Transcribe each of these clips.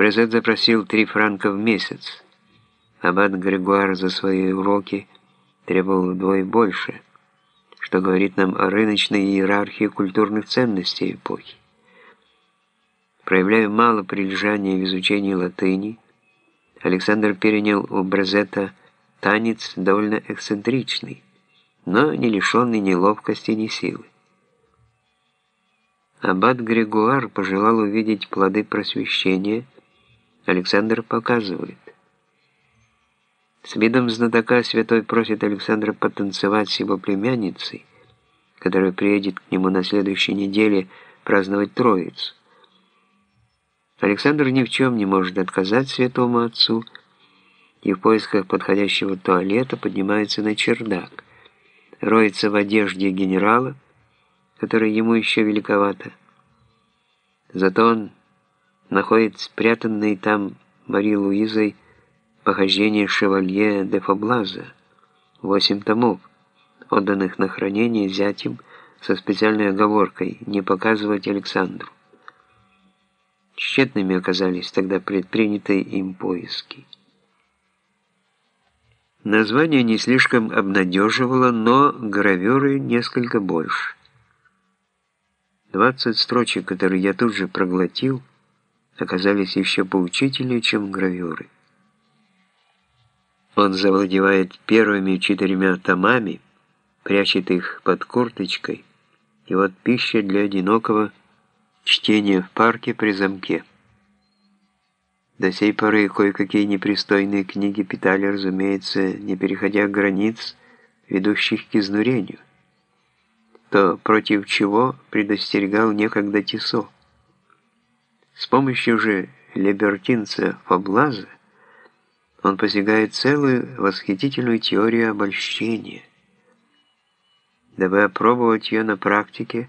Брезет запросил три франка в месяц. Аббат Григуар за свои уроки требовал вдвое больше, что говорит нам о рыночной иерархии культурных ценностей эпохи. Проявляя мало прилежания в изучении латыни, Александр перенял у Брезета танец довольно эксцентричный, но не лишенный ни ловкости, ни силы. Аббат Григуар пожелал увидеть плоды просвещения, Александр показывает. С видом знатока святой просит Александра потанцевать с его племянницей, которая приедет к нему на следующей неделе праздновать Троицу. Александр ни в чем не может отказать святому отцу и в поисках подходящего туалета поднимается на чердак, роется в одежде генерала, которая ему еще великовата. Зато он находит спрятанные там Мари Луизой похождение шевалье де Фаблаза, восемь томов, отданных на хранение зятем со специальной оговоркой не показывать Александру. Тщетными оказались тогда предпринятые им поиски. Название не слишком обнадеживало, но гравюры несколько больше. 20 строчек, которые я тут же проглотил, оказались еще поучительнее, чем гравюры. Он завладевает первыми четырьмя томами, прячет их под курточкой, и вот пища для одинокого чтения в парке при замке. До сей поры кое-какие непристойные книги питали, разумеется, не переходя границ, ведущих к изнурению. То против чего предостерегал некогда Тисо. С помощью же либертинца Фаблаза он постигает целую восхитительную теорию обольщения. Дабы опробовать ее на практике,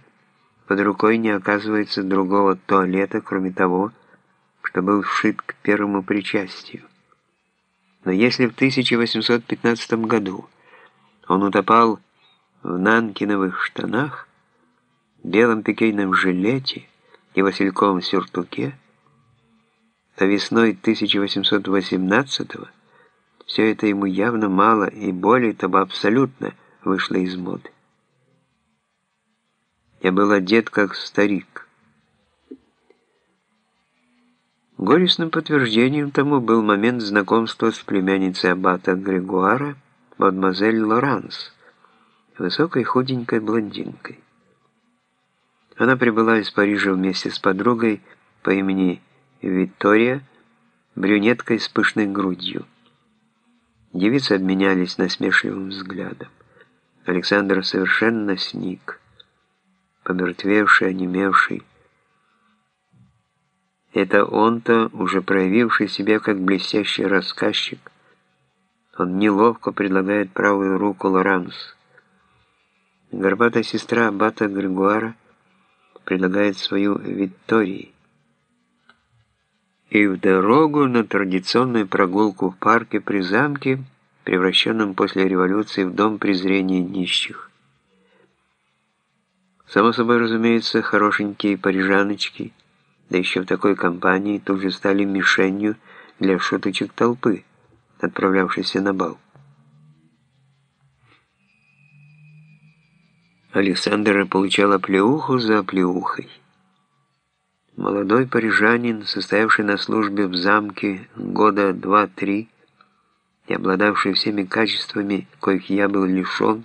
под рукой не оказывается другого туалета, кроме того, что был вшит к первому причастию. Но если в 1815 году он утопал в нанкиновых штанах, белом пикейном жилете и васильковом сюртуке, то весной 1818 все это ему явно мало и более того абсолютно вышло из моды. Я был одет как старик. Горестным подтверждением тому был момент знакомства с племянницей аббата Григуара, мадемуазель Лоранс, высокой худенькой блондинкой. Она прибыла из Парижа вместе с подругой по имени Виктория, брюнеткой с пышной грудью. Девицы обменялись насмешливым взглядом. Александр совершенно сник, помертвевший, онемевший, это он-то, уже проявивший себя как блестящий рассказчик. Он неловко предлагает правую руку Лоранс. Горбатая сестра аббата Григуара предлагает свою Виктории. И в дорогу на традиционную прогулку в парке при замке, превращенном после революции в дом презрения нищих. Само собой разумеется, хорошенькие парижаночки – да еще в такой компании тут же стали мишенью для шуточек толпы, отправлявшейся на бал. Александра получала плеуху за плеухой. Молодой парижанин, состоявший на службе в замке года два-три и обладавший всеми качествами, коих я был лишен,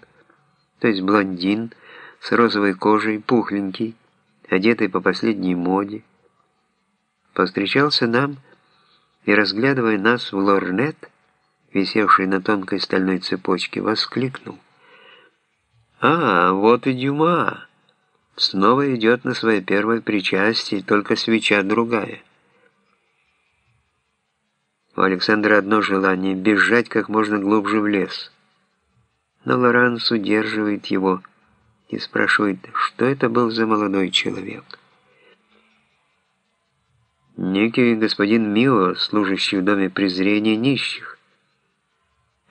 то есть блондин, с розовой кожей, пухленький, одетый по последней моде, повстречался нам и, разглядывая нас в лорнет, висевший на тонкой стальной цепочке, воскликнул. «А, вот и Дюма! Снова идет на свое первое причастие, только свеча другая». У Александра одно желание — бежать как можно глубже в лес. Но Лоранс удерживает его и спрашивает, что это был за молодой человек. Некий господин Мио, служащий в доме презрения нищих.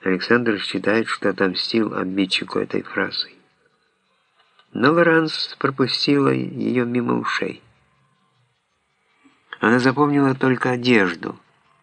Александр считает, что отомстил обидчику этой фразой. Но Лоранс пропустила ее мимо ушей. Она запомнила только одежду,